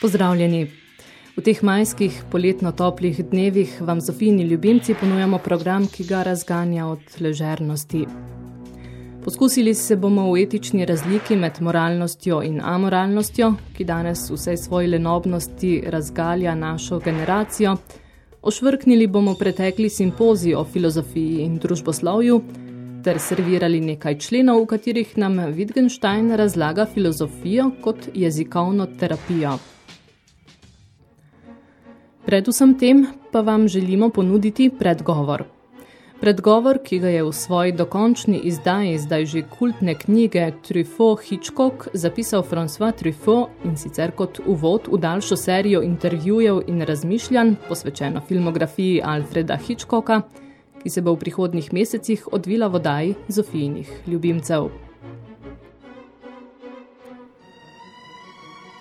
Pozdravljeni. V teh majskih poletno toplih dnevih vam Zofijni ljubimci ponujamo program, ki ga razganja od ležernosti. Poskusili se bomo v etični razliki med moralnostjo in amoralnostjo, ki danes vsej svoji lenobnosti razgalja našo generacijo. Ošvrknili bomo pretekli simpozij o filozofiji in družboslovju, ter servirali nekaj členov, v katerih nam Wittgenstein razlaga filozofijo kot jezikovno terapijo. Predvsem tem pa vam želimo ponuditi predgovor. Predgovor, ki ga je v svoji dokončni izdaji zdaj že kultne knjige Truffaut Hitchcock zapisal François Truffaut in sicer kot uvod v daljšo serijo intervjujev in razmišljanj posvečeno filmografiji Alfreda Hitchcocka, ki se bo v prihodnih mesecih odvila vodaj Zofijnih ljubimcev.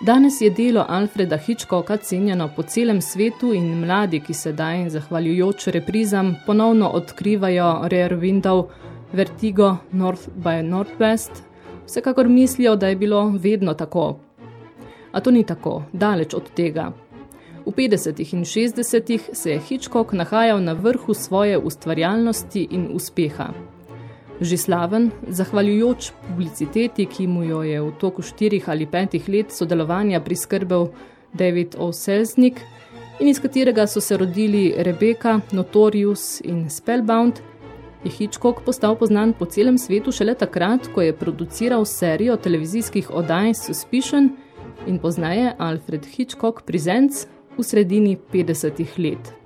Danes je delo Alfreda Hitchcocka cenjeno po celem svetu in mladi, ki sedaj, zahvaljujoč reprizam, ponovno odkrivajo Rare Window, Vertigo, North by Northwest, vsekakor mislijo, da je bilo vedno tako. A to ni tako, daleč od tega. V 50. in 60. se je Hitchcock nahajal na vrhu svoje ustvarjalnosti in uspeha. Že slaven, zahvaljujoč publiciteti, ki mu jo je v toku štirih ali petih let sodelovanja priskrbel David O. Selznick in iz katerega so se rodili Rebecca, Notorious in Spellbound, je Hitchcock postal poznan po celem svetu šele takrat, ko je produciral serijo televizijskih oddaj Suspicion in poznaje Alfred Hitchcock Presents v sredini 50 let.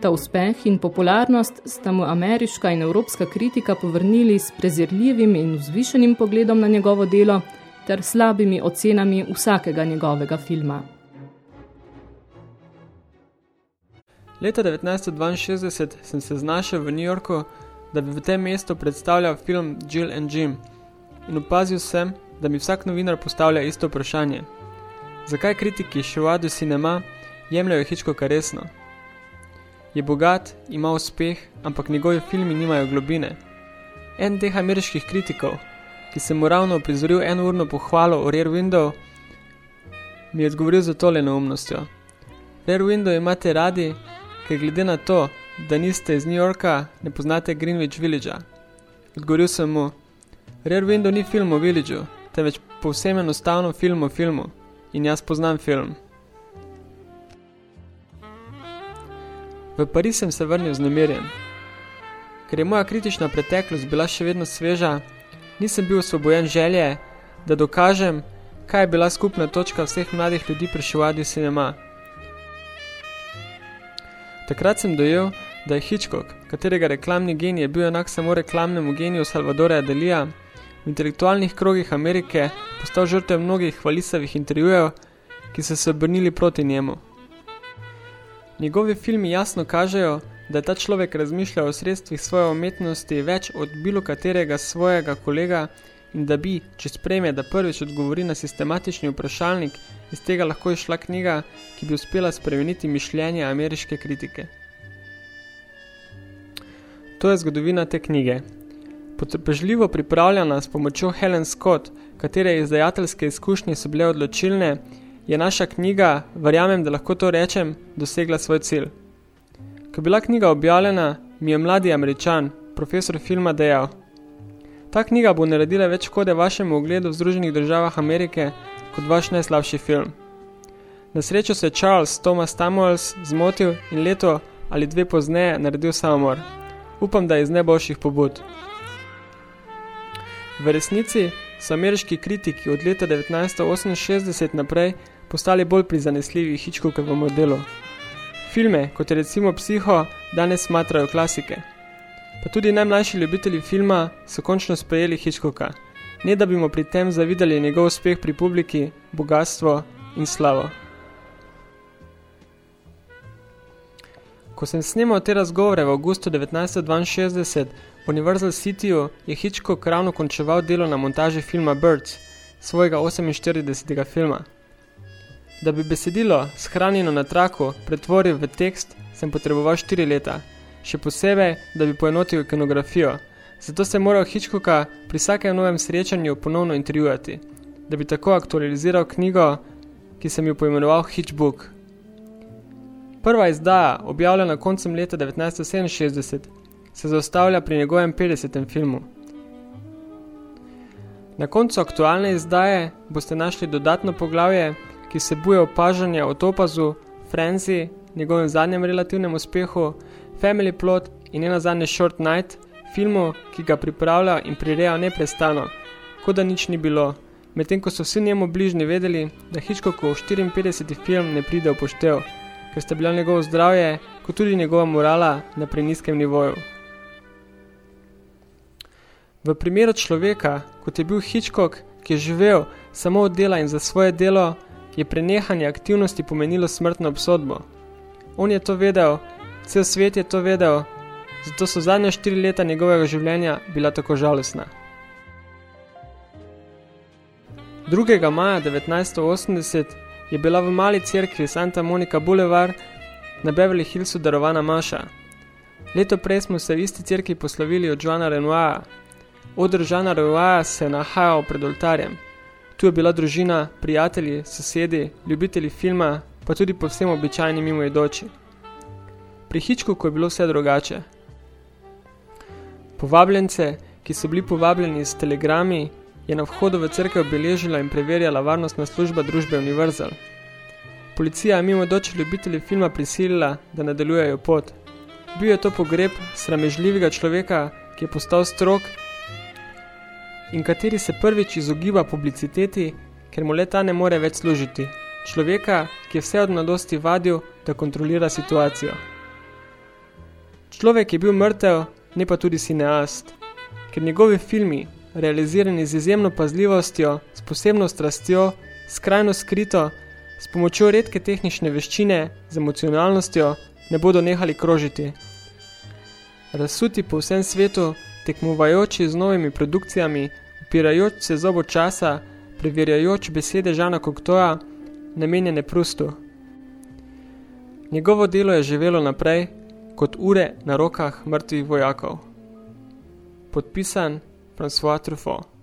Ta uspeh in popularnost sta mu ameriška in evropska kritika povrnili s prezirljivim in vzvišenim pogledom na njegovo delo ter slabimi ocenami vsakega njegovega filma. Leta 1962 sem se znašel v New Yorku, da bi v tem mestu predstavljal film Jill and Jim in opazil sem, da mi vsak novinar postavlja isto vprašanje – Zakaj kritiki Ševadu Cinema jemljajo Hitchcocka resno? Je bogat, ima uspeh, ampak njegovi filmi nimajo globine. En teh ameriških kritikov, ki se mu ravno prizoril enourno pohvalo o Rear Window, mi je odgovoril za tole neumnostjo. Rear Window imate radi, ker glede na to, da niste iz New Yorka, ne poznate Greenwich Villagea. Odgovoril sem mu, Rear Window ni film o Villageu, temveč povsem enostavno film o filmu in jaz poznam film. V Pariz sem se vrnil znemirjen. Ker je moja kritična preteklost bila še vedno sveža, nisem bil osvobojen želje, da dokažem, kaj je bila skupna točka vseh mladih ljudi pri Šivadi cinema. Takrat sem dojel, da je Hitchcock, katerega reklamni genij je bil enak samo reklamnemu geniju Salvadora Adelija, v intelektualnih krogih Amerike postal žrtev mnogih hvalisavih intervjujev, ki so se obrnili proti njemu. Njegovi filmi jasno kažejo, da ta človek razmišljal o sredstvih svoje umetnosti več od bilo katerega svojega kolega in da bi, če sprejme, da prvič odgovori na sistematični vprašalnik, iz tega lahko išla knjiga, ki bi uspela spremeniti mišljenje ameriške kritike. To je zgodovina te knjige, Potrpežljivo pripravljena s pomočjo Helen Scott, katere izdajateljske izkušnje so bile odločilne, je naša knjiga, verjamem, da lahko to rečem, dosegla svoj cilj. Ko bila knjiga objavljena, mi je mladi američan, profesor filma, dejal. Ta knjiga bo naredila več škode vašemu ogledu v Združenih državah Amerike kot vaš najslabši film. Na srečo se je Charles Thomas Samuels zmotil in leto ali dve pozneje naredil samomor. Upam, da je iz najboljših pobud. V resnici so ameriški kritiki od leta 1968 naprej postali bolj prizanesljivi Hitchcockovemu delu. Filme, kot je recimo Psiho, danes smatrajo klasike. Pa tudi najmlajši ljubitelji filma so končno sprejeli Hitchcocka, ne da bi mu pri tem zavidali njegov uspeh pri publiki, bogatstvo in slavo. Ko sem snemal te razgovore v augustu 1962 v Universal Cityju, je Hitchcock ravno končeval delo na montaži filma Birds, svojega 48. filma. Da bi besedilo, shranjeno na traku, pretvoril v tekst, sem potreboval štiri leta, še posebej, da bi poenotil ikonografijo, zato sem moral Hitchcocka pri vsakem novem srečanju ponovno intervjuvati, da bi tako aktualiziral knjigo, ki sem jo poimenoval Hitchbook. Prva izdaja, objavljena koncem leta 1967, se zaustavlja pri njegovem 50. filmu. Na koncu aktualne izdaje boste našli dodatno poglavje, ki vsebuje opažanje o Topazu, Frenzy, njegovem zadnjem relativnem uspehu, Family Plot in nenazadnje Short Night, filmu, ki ga pripravlja in prireja neprestano, kot da nič ni bilo, medtem ko so vsi njemu bližnji vedeli, da Hitchcockov 54. film ne pride v poštev, ker sta bila njegovo zdravje, kot tudi njegova morala na preniskem nivoju. V primeru človeka, kot je bil Hitchcock, ki je živel samo od dela in za svoje delo, je prenehanje aktivnosti pomenilo smrtno obsodbo. On je to vedel, cel svet je to vedel, zato so zadnja štiri leta njegovega življenja bila tako žalostna. 2. maja 1980 je bila v mali cerkvi Santa Monica Boulevard na Beverly Hillsu darovana Maša. Leto prej smo se v isti cerkvi poslovili od Joana Renoira. Odr Žana Renoira se je nahajal pred oltarjem. Tu je bila družina, prijatelji, sosedi, ljubitelji filma, pa tudi povsem običajni mimoidoči. Pri Hičkoku je bilo vse drugače. Povabljence, ki so bili povabljeni s telegrami, je na vhodu v cerkev beležila in preverjala varnostna služba družbe Universal. Policija je mimoidoči ljubitelji filma prisilila, da nadaljujejo pot. Bil je to pogreb sramežljivega človeka, ki je postal strok in kateri se prvič izogiba publiciteti, ker mu leta ne more več služiti. Človeka, ki je vse od mladosti vadil, da kontrolira situacijo. Človek je bil mrtev, ne pa tudi sineast, ker njegovi filmi, realizirani z izjemno pazljivostjo, s posebno strastjo, skrajno skrito, s pomočjo redke tehnične veščine, z emocionalnostjo, ne bodo nehali krožiti. Razsuti po vsem svetu tekmovajoči z novimi produkcijami, upirajoč se zobu časa, preverjajoč besede Žana Koktoja, namenjene Prustu. Njegovo delo je živelo naprej, kot ure na rokah mrtvih vojakov. Podpisan François Truffaut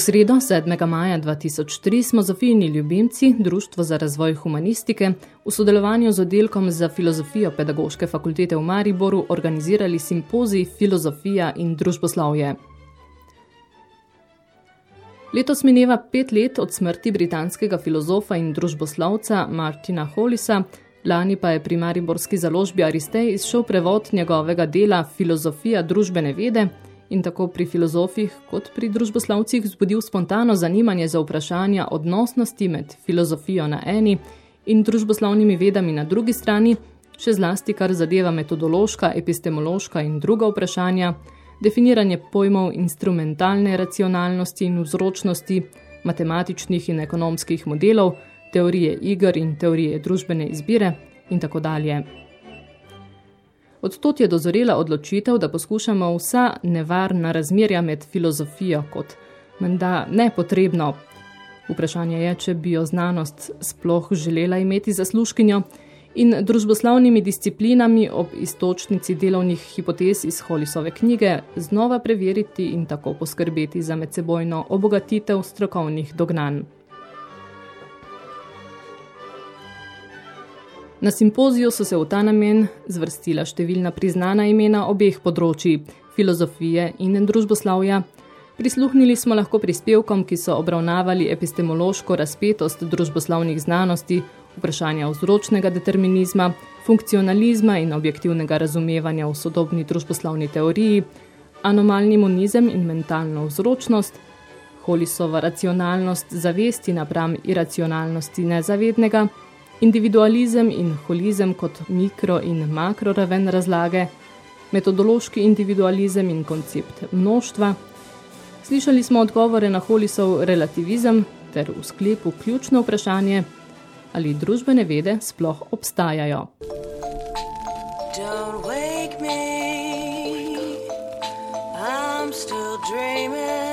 sredo 7. maja 2003 smo Zofijini ljubimci, Društvo za razvoj humanistike, v sodelovanju z oddelkom za filozofijo Pedagoške fakultete v Mariboru organizirali simpozij Filozofija in družboslovje. Letos mineva pet let od smrti britanskega filozofa in družboslovca Martina Hollisa, lani pa je pri Mariborski založbi Aristej izšel prevod njegovega dela Filozofija družbene vede, in tako pri filozofih kot pri družboslavcih vzbudil spontano zanimanje za vprašanja odnosnosti med filozofijo na eni in družboslavnimi vedami na drugi strani, še zlasti kar zadeva metodološka, epistemološka in druga vprašanja, definiranje pojmov instrumentalne racionalnosti in vzročnosti, matematičnih in ekonomskih modelov, teorije igr in teorije družbene izbire in tako dalje. Odtot je dozorela odločitev, da poskušamo vsa nevarna razmerja med filozofijo kot menda nepotrebno. Vprašanje je, če bi jo znanost sploh želela imeti zasluškinjo in družboslavnimi disciplinami ob istočnici delovnih hipotez iz Holisove knjige znova preveriti in tako poskrbeti za medsebojno obogatitev strokovnih dognanj. Na simpoziju so se v ta namen zvrstila številna priznana imena obeh področji, filozofije in družboslavja. Prisluhnili smo lahko prispevkom, ki so obravnavali epistemološko razpetost družboslavnih znanosti, vprašanja vzročnega determinizma, funkcionalizma in objektivnega razumevanja v sodobni družboslavni teoriji, anomalni monizem in mentalno vzročnost, Holisova racionalnost zavesti napram iracionalnosti nezavednega, individualizem in holizem kot mikro- in makroraven razlage, metodološki individualizem in koncept množstva. Slišali smo odgovore na holisov relativizem ter v sklepu ključno vprašanje, ali družbene vede sploh obstajajo. Don't wake me, I'm still dreaming,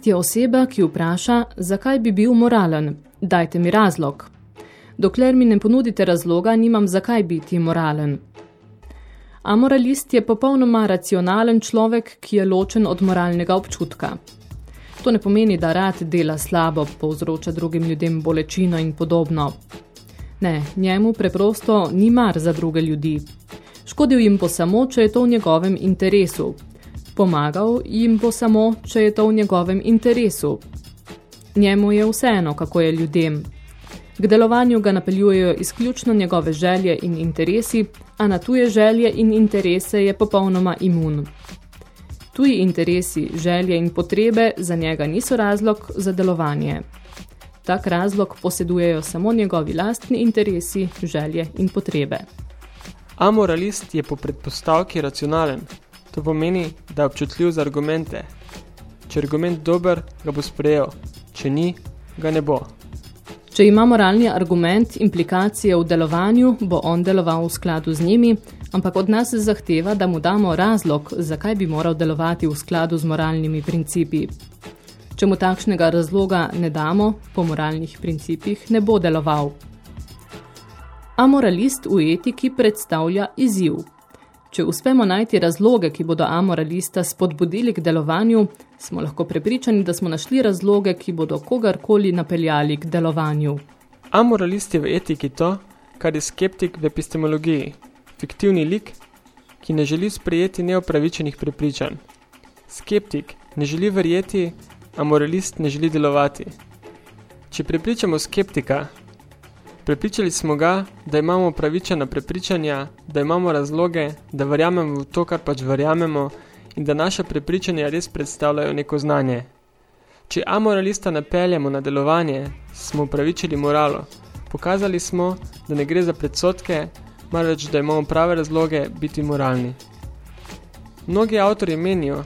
Amoralist je oseba, ki vpraša, zakaj bi bil moralen. Dajte mi razlog. Dokler mi ne ponudite razloga, nimam zakaj biti moralen. Amoralist je popolnoma racionalen človek, ki je ločen od moralnega občutka. To ne pomeni, da rad dela slabo, povzroča drugim ljudem bolečino in podobno. Ne, njemu preprosto ni mar za druge ljudi. Škodil jim bo samo, če je to v njegovem interesu, Pomagal jim bo samo, če je to v njegovem interesu. Njemu je vseeno, kako je ljudem. K delovanju ga napeljujejo izključno njegove želje in interesi, a na tuje želje in interese je popolnoma imun. Tuji interesi, želje in potrebe za njega niso razlog za delovanje. Tak razlog posedujejo samo njegovi lastni interesi, želje in potrebe. Amoralist je po predpostavki racionalen, To pomeni, da je občutljiv za argumente. Če je argument dober, ga bo sprejel. Če ni, ga ne bo. Če ima moralni argument implikacije v delovanju, bo on deloval v skladu z njimi, ampak od nas zahteva, da mu damo razlog, zakaj bi moral delovati v skladu z moralnimi principi. Če mu takšnega razloga ne damo, po moralnih principih ne bo deloval. Amoralist v etiki predstavlja izziv. Če uspemo najti razloge, ki bodo amoralista spodbudili k delovanju, smo lahko prepričani, da smo našli razloge, ki bodo kogarkoli napeljali k delovanju. Amoralist je v etiki to, kar je skeptik v epistemologiji, fiktivni lik, ki ne želi sprejeti neopravičenih prepričanj. Skeptik ne želi verjeti, a moralist ne želi delovati. Če prepričamo skeptika, prepričali smo ga, da imamo pravičena prepričanja, da imamo razloge, da verjamemo v to, kar pač verjamemo in da naša prepričanja res predstavljajo neko znanje. Če amoralista napeljamo na delovanje, smo upravičili moralo. Pokazali smo, da ne gre za predsotke, marveč da imamo prave razloge biti moralni. Mnogi avtori menijo,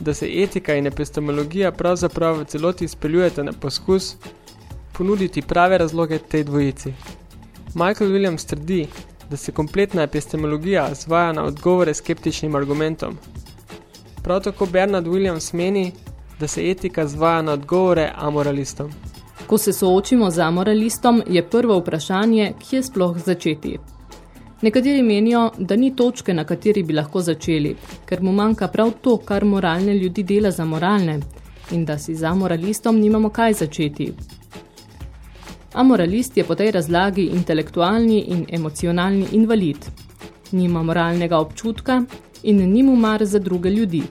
da se etika in epistemologija pravzaprav v celoti izpeljujete na poskus ponuditi prave razloge tej dvojici. Michael Williams trdi, da se kompletna epistemologija zvaja na odgovore skeptičnim argumentom. Prav tako Bernard Williams meni, da se etika zvaja na odgovore amoralistom. Ko se soočimo z amoralistom, je prvo vprašanje, kje sploh začeti. Nekateri menijo, da ni točke, na kateri bi lahko začeli, ker mu manjka prav to, kar moralne ljudi dela za moralne, in da si za moralistom nimamo kaj začeti. Amoralist je po tej razlagi intelektualni in emocionalni invalid. Nima moralnega občutka in ni mu mar za druge ljudi.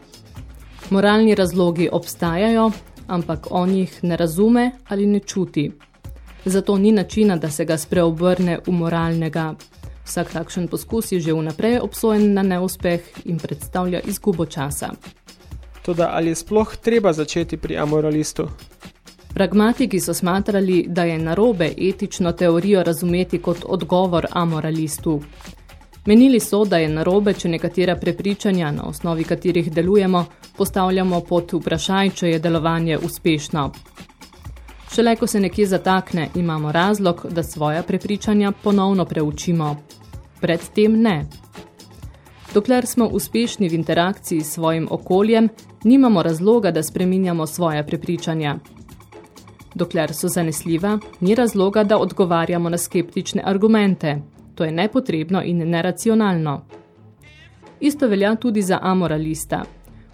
Moralni razlogi obstajajo, ampak on jih ne razume ali ne čuti. Zato ni načina, da se ga spreobrne v moralnega Vsak takšen poskus je že vnaprej obsojen na neuspeh in predstavlja izgubo časa. Toda ali je sploh treba začeti pri amoralistu? Pragmatiki so smatrali, da je narobe etično teorijo razumeti kot odgovor amoralistu. Menili so, da je narobe, če nekatera prepričanja, na osnovi katerih delujemo, postavljamo pod vprašaj, če je delovanje uspešno. Šele ko se nekje zatakne, imamo razlog, da svoja prepričanja ponovno preučimo predtem ne. Dokler smo uspešni v interakciji s svojim okoljem, nimamo razloga, da spreminjamo svoje prepričanja. Dokler so zanesljiva, ni razloga, da odgovarjamo na skeptične argumente. To je nepotrebno in neracionalno. Isto velja tudi za amoralista.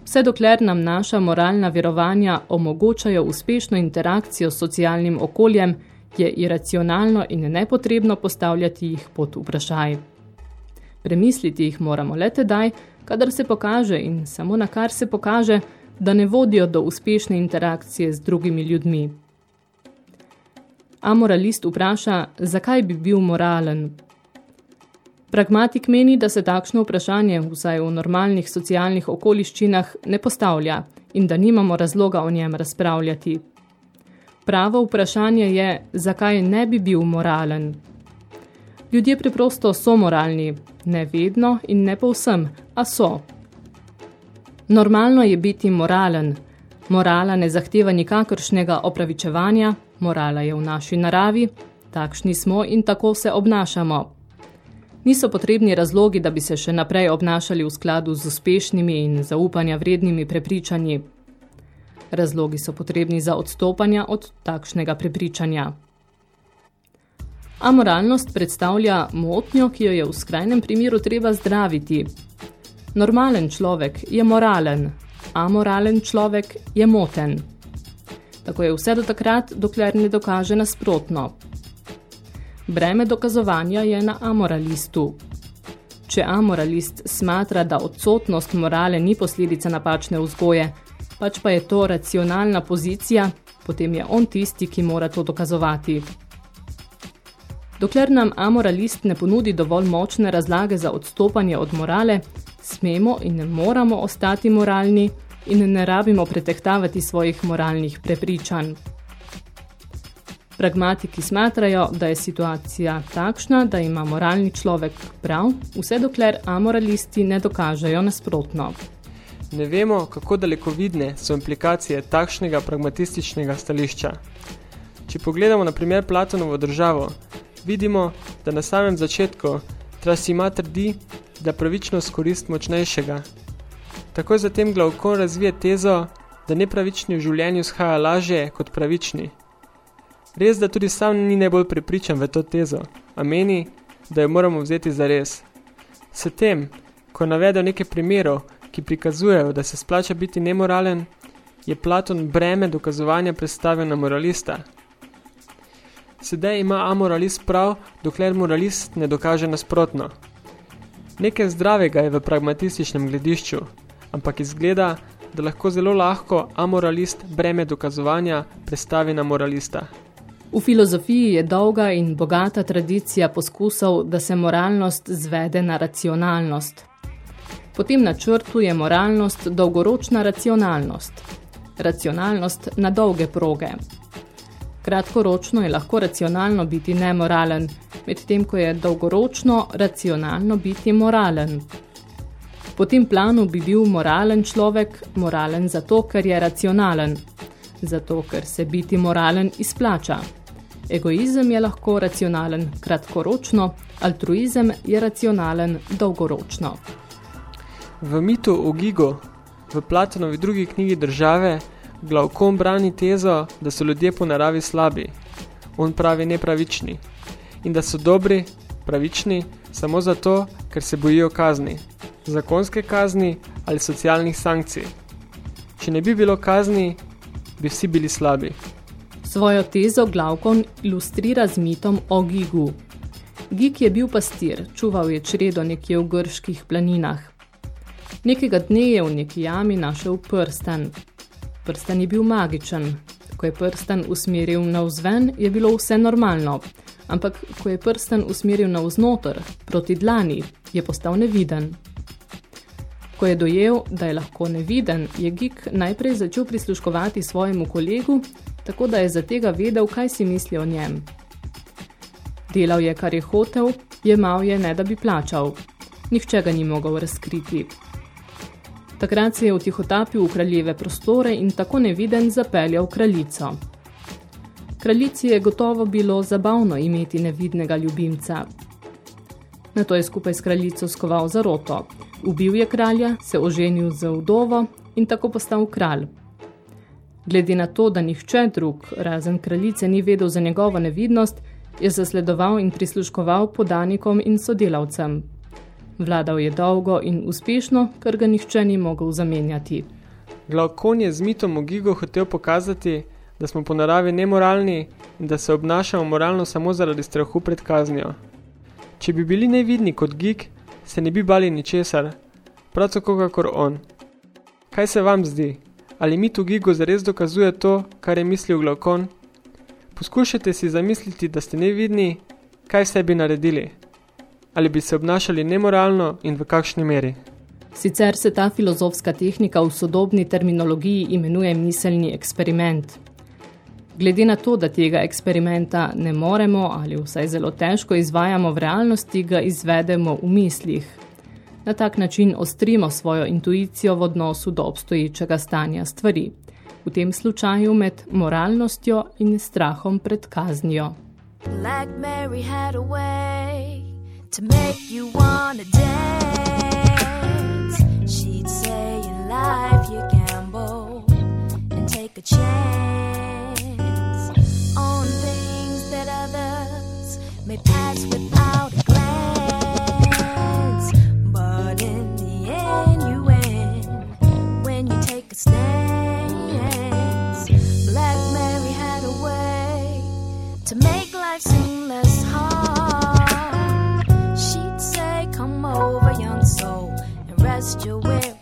Vse dokler nam naša moralna verovanja omogočajo uspešno interakcijo s socialnim okoljem, je iracionalno in nepotrebno postavljati jih pod vprašaj. Premisliti jih moramo le tedaj, kadar se pokaže in samo na kar se pokaže, da ne vodijo do uspešne interakcije z drugimi ljudmi. Amoralist vpraša, zakaj bi bil moralen. Pragmatik meni, da se takšno vprašanje, vsaj v normalnih socialnih okoliščinah, ne postavlja in da nimamo razloga o njem razpravljati. Pravo vprašanje je, zakaj ne bi bil moralen. Ljudje preprosto so moralni, ne vedno in ne povsem, a so. Normalno je biti moralen. Morala ne zahteva nikakršnega opravičevanja, morala je v naši naravi, takšni smo in tako se obnašamo. Niso potrebni razlogi, da bi se še naprej obnašali v skladu z uspešnimi in zaupanja vrednimi prepričanji. Razlogi so potrebni za odstopanja od takšnega prepričanja. Amoralnost predstavlja motnjo, ki jo je v skrajnem primeru treba zdraviti. Normalen človek je moralen, amoralen človek je moten. Tako je vse do takrat, dokler ne dokaže nasprotno. Breme dokazovanja je na amoralistu. Če amoralist smatra, da odsotnost morale ni posledica napačne vzgoje, pač pa je to racionalna pozicija, potem je on tisti, ki mora to dokazovati. Dokler nam amoralist ne ponudi dovolj močne razlage za odstopanje od morale, smemo in ne moramo ostati moralni in ne rabimo pretehtavati svojih moralnih prepričanj. Pragmatiki smatrajo, da je situacija takšna, da ima moralni človek prav, vse dokler amoralisti ne dokažejo nasprotno. Ne vemo, kako dalekovidne so implikacije takšnega pragmatističnega stališča. Če pogledamo na primer Platonovo državo, vidimo, da na samem začetku Trasima trdi, da pravičnost korist močnejšega. Takoj zatem Glaukon razvije tezo, da nepravični v življenju shaja lažje kot pravični. Res, da tudi sam ni najbolj prepričan v to tezo, a meni, da jo moramo vzeti za res. S tem, ko navedo nekaj primerov, ki prikazujejo, da se splača biti nemoralen, je Platon breme dokazovanja predstavil na moralista. Sedaj ima amoralist prav, dokler moralist ne dokaže nasprotno. Nekaj zdravega je v pragmatističnem gledišču, ampak izgleda, da lahko zelo lahko amoralist breme dokazovanja predstavi na moralista. V filozofiji je dolga in bogata tradicija poskusov, da se moralnost zvede na racionalnost. Po tem načrtu je moralnost dolgoročna racionalnost. Racionalnost na dolge proge. Kratkoročno je lahko racionalno biti nemoralen, medtem ko je dolgoročno racionalno biti moralen. Po tem planu bi bil moralen človek moralen zato, ker je racionalen, zato, ker se biti moralen izplača. Egoizem je lahko racionalen kratkoročno, altruizem je racionalen dolgoročno. V mitu o Gigo, v Platonovi drugi knjigi države, Glavkom brani tezo, da so ljudje po naravi slabi, on pravi nepravični, in da so dobri, pravični, samo zato, ker se bojijo kazni, zakonske kazni ali socialnih sankcij. Če ne bi bilo kazni, bi vsi bili slabi. Svojo tezo Glavkon ilustrira z mitom o Gigu. Gig je bil pastir, čuval je čredo nekje v grških planinah. Nekega dne je v neki jami našel prsten. Prsten je bil magičen. Ko je prsten usmeril navzven, je bilo vse normalno. Ampak, ko je prsten usmeril navznoter, proti dlani, je postal neviden. Ko je dojel, da je lahko neviden, je Gik najprej začel prisluškovati svojemu kolegu, tako da je za tega vedel, kaj si misli o njem. Delal je, kar je hotel, jemal je, ne da bi plačal. Nihče ga ni mogel razkriti. Takrat se je vtihotapil v kraljeve prostore in tako neviden zapeljal kraljico. Kraljici je gotovo bilo zabavno imeti nevidnega ljubimca. Na to je skupaj s kraljico skoval zaroto. Ubil je kralja, se oženil z vdovo in tako postal kralj. Glede na to, da nihče drug, razen kraljice, ni vedel za njegovo nevidnost, je zasledoval in prisluškoval podanikom in sodelavcem. Vladal je dolgo in uspešno, ker ga nihče ni mogel zamenjati. Glavkon je z mitom o Gigo hotel pokazati, da smo po naravi nemoralni in da se obnašamo moralno samo zaradi strahu pred kaznijo. Če bi bili nevidni kot Gig, se ne bi bali ničesar, prav tako kakor on. Kaj se vam zdi? Ali mit v Gigo zares dokazuje to, kar je mislil Glavkon? Poskušajte si zamisliti, da ste nevidni, kaj vse bi naredili ali bi se obnašali nemoralno in v kakšni meri. Sicer se ta filozofska tehnika v sodobni terminologiji imenuje miselni eksperiment. Glede na to, da tega eksperimenta ne moremo ali vsaj zelo težko izvajamo v realnosti, ga izvedemo v mislih. Na tak način ostrimo svojo intuicijo v odnosu do obstoječega stanja stvari, v tem slučaju med moralnostjo in strahom pred kaznijo. Black Mary had a way to make you wanna dance. She'd say in life you gamble and take a chance stance. Black Mary had a way to make life seem less hard She'd say, Come over, young soul, and rest your weary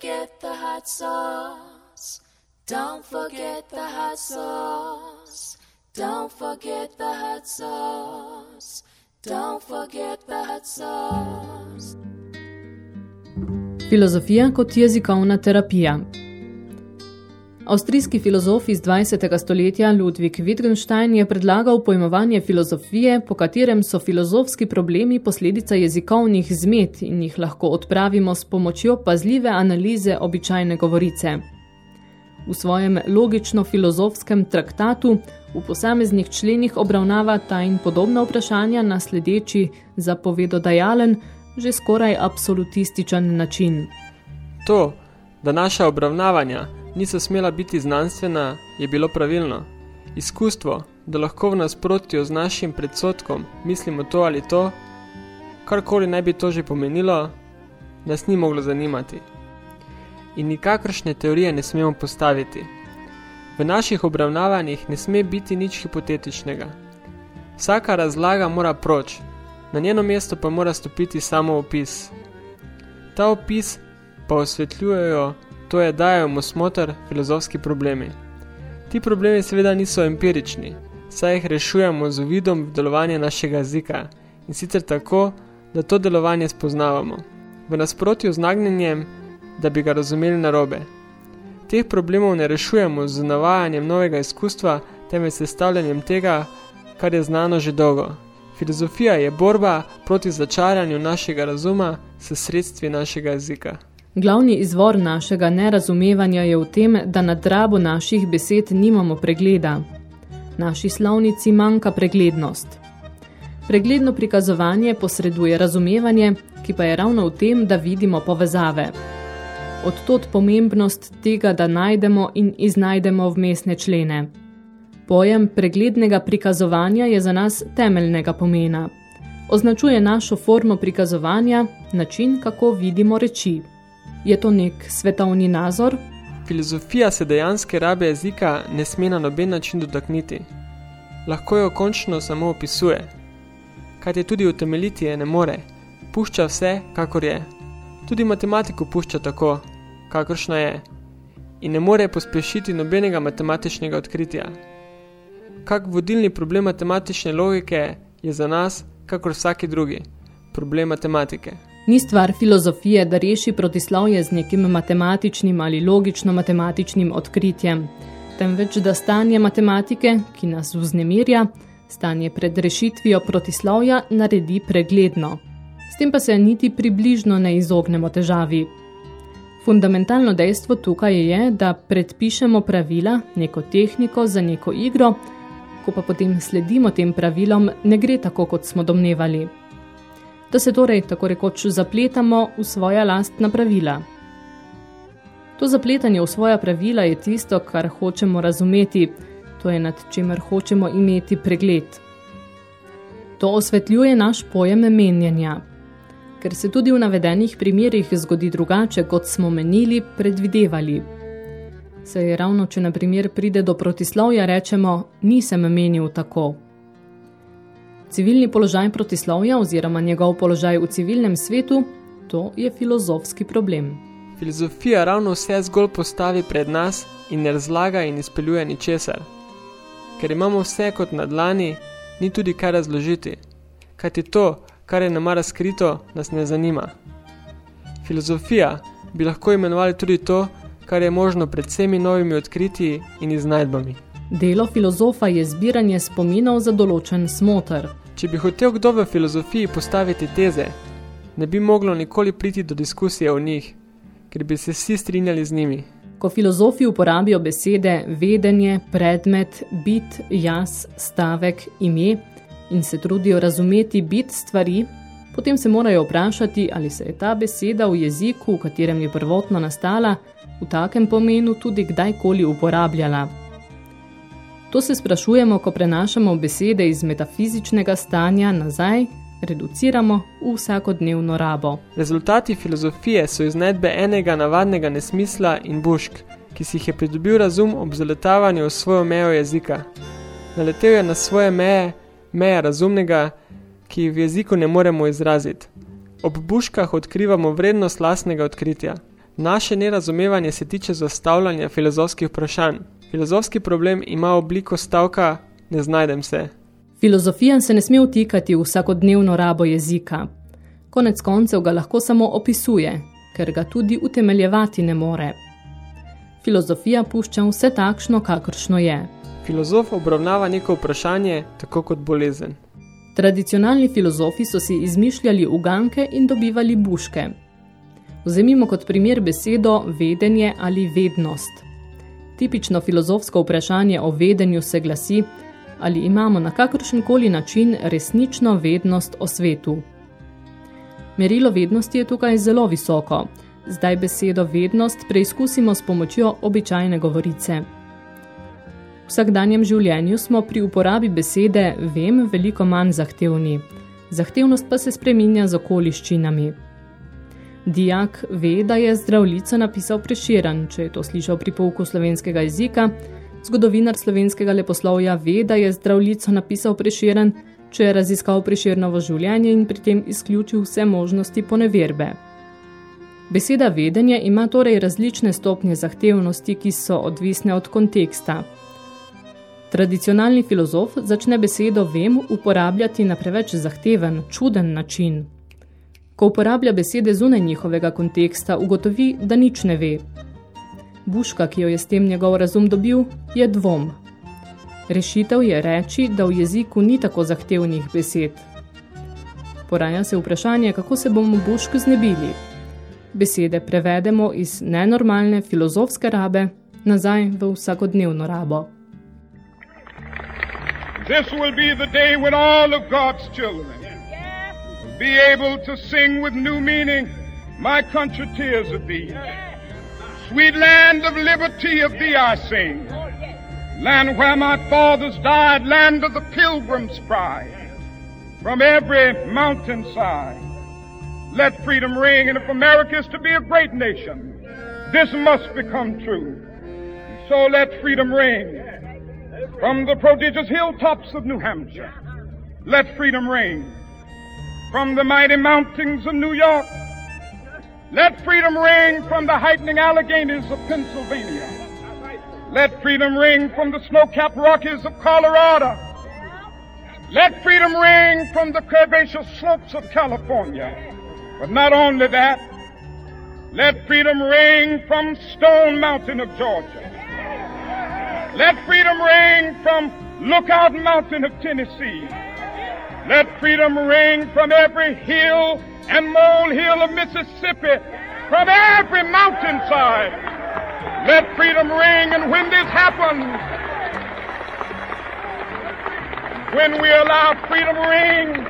forget the hot sauce. Don't forget the hot sauce. Don't forget the hot sauce. Don't forget the hot sauce. Filozofija kot jezikovna terapija Avstrijski filozof iz 20. stoletja Ludwig Wittgenstein je predlagal pojmovanje filozofije, po katerem so filozofski problemi posledica jezikovnih zmed in jih lahko odpravimo s pomočjo pazljive analize običajne govorice. V svojem logično-filozofskem traktatu v posameznih členih obravnava ta in podobna vprašanja na sledeči zapovedodajalen, že skoraj absolutističen način. To, da naša obravnavanja niso smela biti znanstvena, je bilo pravilno. Izkustvo, da lahko v nasprotju z našim predsodkom mislimo to ali to, karkoli naj bi to že pomenilo, nas ni moglo zanimati. In nikakršne teorije ne smemo postaviti. V naših obravnavanjih ne sme biti nič hipotetičnega. Vsaka razlaga mora proč, na njeno mesto pa mora stopiti samo opis. Ta opis pa osvetljujejo, to je dajo mu smotr filozofski problemi. Ti problemi seveda niso empirični, saj jih rešujemo z uvidom v delovanje našega jezika in sicer tako, da to delovanje spoznavamo, v nasprotju z nagnjenjem, da bi ga razumeli narobe. Teh problemov ne rešujemo z navajanjem novega izkustva, temveč sestavljanjem tega, kar je znano že dolgo. Filozofija je borba proti začaranju našega razuma s sredstvi našega jezika. Glavni izvor našega nerazumevanja je v tem, da na drabo naših besed nimamo pregleda. Naši slovnici manjka preglednost. Pregledno prikazovanje posreduje razumevanje, ki pa je ravno v tem, da vidimo povezave. Odtot pomembnost tega, da najdemo in iznajdemo vmesne člene. Pojem preglednega prikazovanja je za nas temeljnega pomena. Označuje našo formo prikazovanja, način, kako vidimo reči. Je to nek svetovni nazor? Filozofija se dejanske rabe jezika ne sme na noben način dotakniti. Lahko jo končno samo opisuje. Kaj je tudi utemeljiti je ne more, pušča vse, kakor je. Tudi matematiko pušča tako, kakršna je. In ne more pospešiti nobenega matematičnega odkritja. Kak vodilni problem matematične logike je za nas, kakor vsaki drugi, problem matematike. Ni stvar filozofije, da reši protislovje z nekim matematičnim ali logično-matematičnim odkritjem, temveč da stanje matematike, ki nas vznemirja, stanje pred rešitvijo protislovja naredi pregledno. S tem pa se niti približno ne izognemo težavi. Fundamentalno dejstvo tukaj je, da predpišemo pravila, neko tehniko za neko igro, ko pa potem sledimo tem pravilom, ne gre tako, kot smo domnevali. Da se torej tako rekoč zapletamo v svoja lastna pravila. To zapletanje v svoja pravila je tisto, kar hočemo razumeti, to je nad čemer hočemo imeti pregled. To osvetljuje naš pojem menjanja. Ker se tudi v navedenih primerih zgodi drugače, kot smo menili, predvidevali. Se je ravno, če na primer pride do protislovja, rečemo, nisem menil tako. Civilni položaj protislovja oziroma njegov položaj v civilnem svetu, to je filozofski problem. Filozofija ravno vse zgolj postavi pred nas in ne razlaga in izpeljuje ničesar. Ker imamo vse kot na dlani, ni tudi kaj razložiti. Kajti to, kar je nama razkrito, nas ne zanima. Filozofija bi lahko imenovali tudi to, kar je možno pred vsemi novimi odkritji in iznajdbami. Delo filozofa je zbiranje spominov za določen smotr. Če bi hotel kdo v filozofiji postaviti teze, ne bi moglo nikoli priti do diskusije o njih, ker bi se vsi strinjali z njimi. Ko filozofi uporabijo besede vedenje, predmet, bit, jaz, stavek, ime in se trudijo razumeti bit stvari, potem se morajo vprašati, ali se je ta beseda v jeziku, v katerem je prvotno nastala, v takem pomenu tudi kdajkoli uporabljala. To se sprašujemo, ko prenašamo besede iz metafizičnega stanja nazaj, reduciramo v vsakodnevno rabo. Rezultati filozofije so iznedbe enega navadnega nesmisla in bušk, ki si jih je pridobil razum ob zaletavanju v svojo mejo jezika. Naletel je na svoje meje, meje razumnega, ki jih v jeziku ne moremo izraziti. Ob buškah odkrivamo vrednost lastnega odkritja. Naše nerazumevanje se tiče zastavljanja filozofskih vprašanj. Filozofski problem ima obliko stavka ne znajdem se. Filozofija se ne sme vtikati v vsakodnevno rabo jezika. Konec koncev ga lahko samo opisuje, ker ga tudi utemeljevati ne more. Filozofija pušča vse takšno, kakršno je. Filozof obravnava neko vprašanje tako kot bolezen. Tradicionalni filozofi so si izmišljali uganke in dobivali buške. Vzemimo kot primer besedo vedenje ali vednost. Tipično filozofsko vprašanje o vedenju se glasi, ali imamo na kakršenkoli način resnično vednost o svetu. Merilo vednosti je tukaj zelo visoko. Zdaj besedo vednost preizkusimo s pomočjo običajne govorice. V vsakdanjem življenju smo pri uporabi besede vem veliko manj zahtevni. Zahtevnost pa se spreminja z okoliščinami. Dijak ve, da je zdravljico napisal preširan, če je to slišal pri pouku slovenskega jezika, Zgodovinar slovenskega leposlovja ve, da je zdravljico napisal preširen, če je raziskal preširnovo življenje in pri tem izključil vse možnosti poneverbe. Beseda vedenje ima torej različne stopnje zahtevnosti, ki so odvisne od konteksta. Tradicionalni filozof začne besedo vem uporabljati na preveč zahteven, čuden način. Ko uporablja besede zunaj njihovega konteksta, ugotovi, da nič ne ve, Buška, ki jo je s tem njegov razum dobil, je dvom. Rešitev je reči, da v jeziku ni tako zahtevnih besed. Poraja se vprašanje, kako se bomo bušk znebili. Besede prevedemo iz nenormalne filozofske rabe nazaj v vsakodnevno rabo. This will be the day when all of God's children be able to sing with new meaning, My country tears of thee. Sweet land of liberty of thee I sing. Land where my fathers died, land of the pilgrim's pride. From every mountainside, let freedom ring. And if America is to be a great nation, this must become true. So let freedom ring. From the prodigious hilltops of New Hampshire, let freedom ring. From the mighty mountains of New York, let freedom ring from the heightening Alleghanies of Pennsylvania. Let freedom ring from the snow-capped Rockies of Colorado. Let freedom ring from the curvaceous slopes of California. But not only that, let freedom ring from Stone Mountain of Georgia. Let freedom ring from Lookout Mountain of Tennessee. Let freedom ring from every hill and molehill of Mississippi from every mountainside. Let freedom ring, and when this happens, when we allow freedom ring,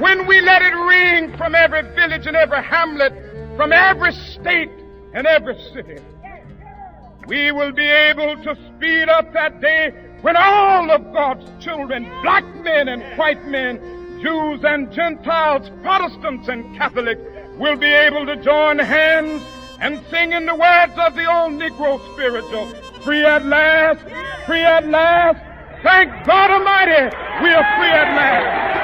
when we let it ring from every village and every hamlet, from every state and every city, we will be able to speed up that day when all of God's children, black men and white men, Jews and Gentiles, Protestants and Catholics, will be able to join hands and sing in the words of the old Negro spiritual, free at last, free at last. Thank God Almighty, we are free at last.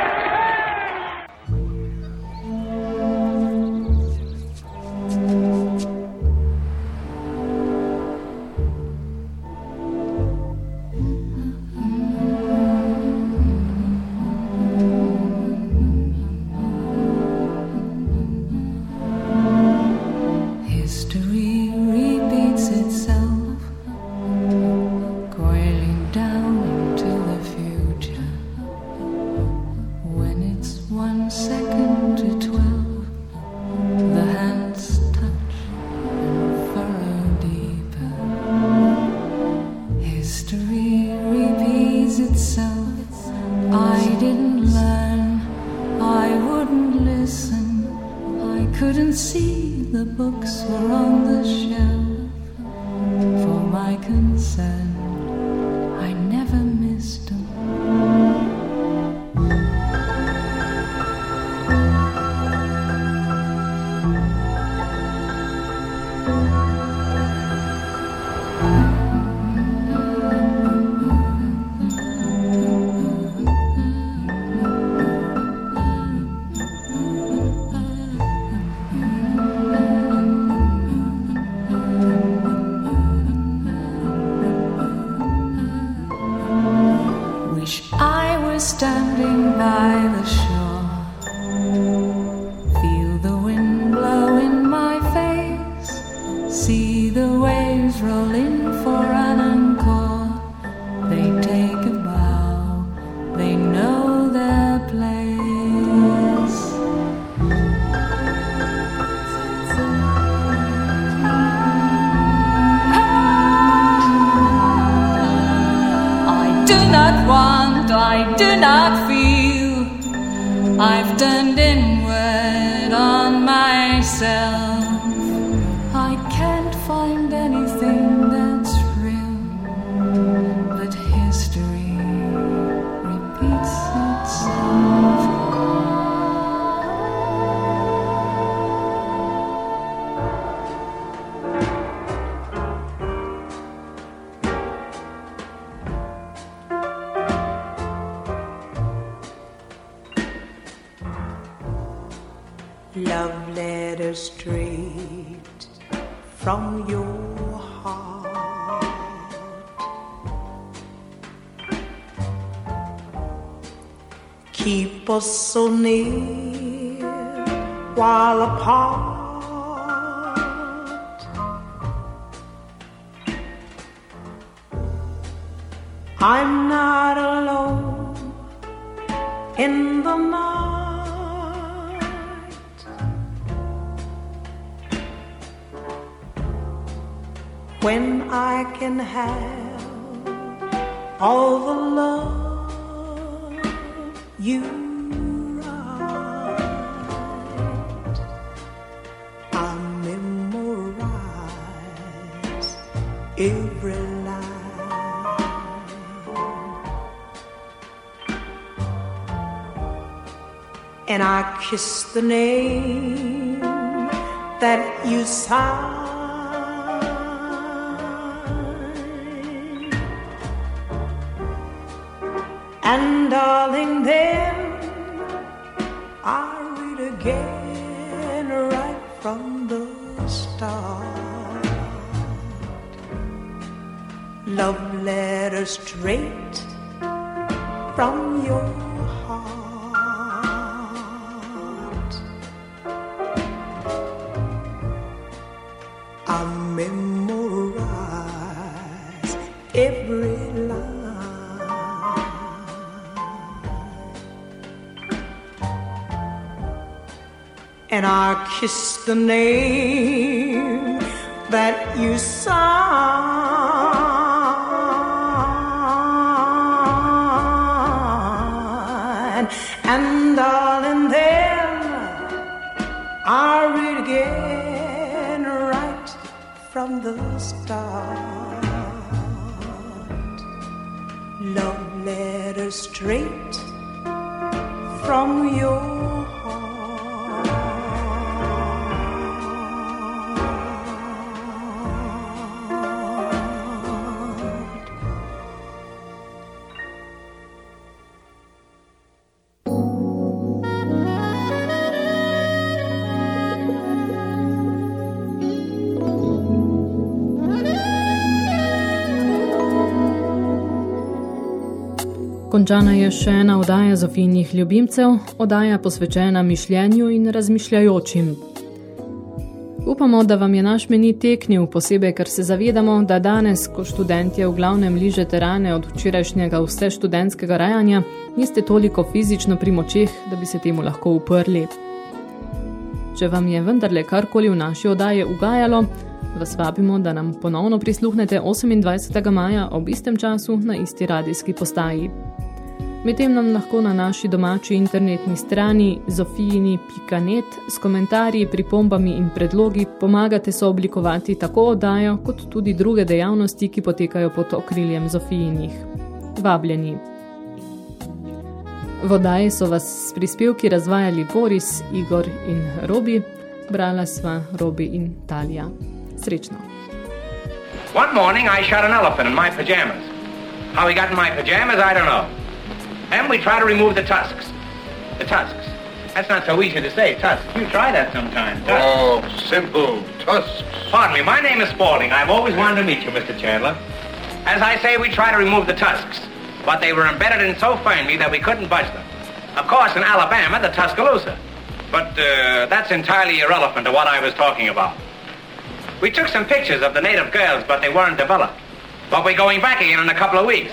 I'm not alone in the night. When I can have all the love you and I kiss the name that you sign. And darling, then I read again right from the start. Love letter straight kiss the name that you sign. And darling, then I'll read again right from the start. Love letter straight from your Končana je še ena oddaja Zofijnih ljubimcev, oddaja posvečena mišljenju in razmišljajočim. Upamo, da vam je naš meni teknil, posebej, ker se zavedamo, da danes, ko študentje v glavnem ližete rane od včerajšnjega vse študentskega rajanja, niste toliko fizično pri močeh, da bi se temu lahko uprli. Če vam je vendarle karkoli v naši oddaji ugajalo, vas vabimo, da nam ponovno prisluhnete 28. maja ob istem času na isti radijski postaji. Medtem nam lahko na naši domači internetni strani zofijini.net s komentarji, pripombami in predlogi pomagate sooblikovati tako oddajo, kot tudi druge dejavnosti, ki potekajo pod okriljem Zofijinih. Vabljeni. V oddaji so vas s prispevki razvajali Boris, Igor in Robi, brala sva Robi in Talija. Srečno! One morning I shot an elephant in my pajamas. How he got in my pajamas, I don't know. Then we try to remove the tusks. The tusks. That's not so easy to say, tusks. You try that sometime. Tusks. Oh, simple. Tusks. Pardon me, my name is Spaulding. I've always wanted to meet you, Mr. Chandler. As I say, we try to remove the tusks, but they were embedded in so firmly that we couldn't budge them. Of course, in Alabama, the Tuscaloosa. But uh, that's entirely irrelevant to what I was talking about. We took some pictures of the native girls, but they weren't developed. But we're going back again in a couple of weeks.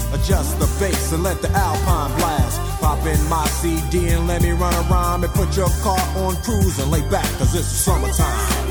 Adjust the bass and let the alpine blast. Pop in my CD and let me run around and put your car on cruise and lay back, cause it's summertime.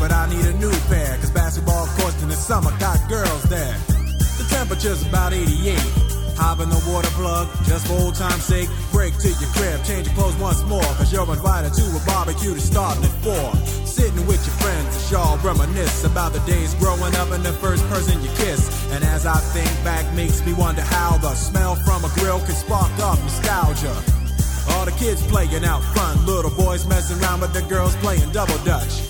But I need a new pair. Cause basketball courts in the summer got girls there. The temperature's about 88. Hop in the water plug, just for old time's sake. Break to your crib, change your clothes once more. Cause you're invited to a barbecue to starting at four. Sitting with your friends, as y'all reminisce about the days growing up and the first person you kiss. And as I think back, makes me wonder how the smell from a grill can spark up nostalgia. All the kids playing out front, little boys messing around with the girls playing double dutch.